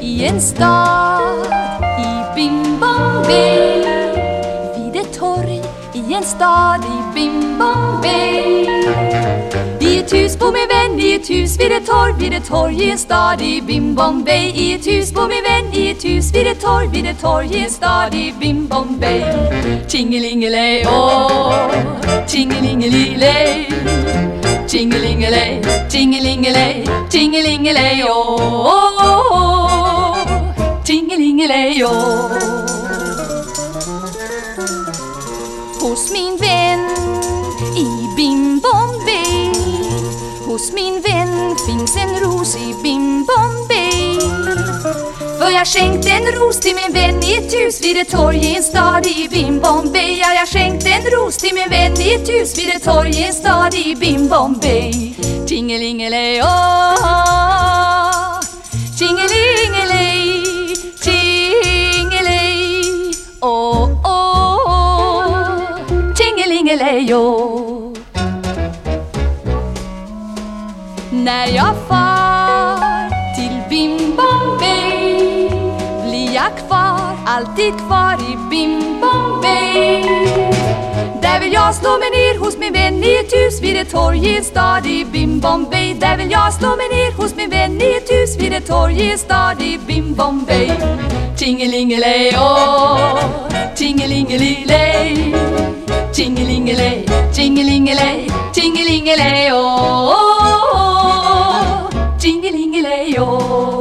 I en stad i Bimbombay Vid ett torg i en stad i Bimbombay I ett hus på min vän, i ett hus vid ett torg, vid ett torg i en stad i Bimbombay I ett hus på min vän, i ett hus vid ett torg, vid ett torg i en stad i Bimbombay Bombay åh, tingelingelilej. Tingelingelej, tingelingelej, tingelingelej, åh, åh, åh, oh, tingelingelej, åh. Oh. Hos min vän i Bim Bombay Hos min vän finns en ros i Bim Bombay För jag skänkte en ros till min vän i ett hus vid ett torg i en stad i Bim Bombay Ja, jag ros till min vän i ett hus vid ett torg i en stad i Bim Bombay Tingelingelej, åh Tingelingelej, tingelej, åh, åh Tingelingelej, åh. När jag far till Bim Bombay blir jag kvar, alltid kvar i Bim Bombay jag slå mig ner hos min vän i ett hus vid ett torg i en stad i Bimbombay. Där vill jag slå mig ner hos min vän i ett hus vid ett torg i en stad i Bimbombay. Tingelingelej, åh, tingelingelilej. Tingelingelej, tingelingelej, tingelingelej, åh, åh, tingelingelej, åh.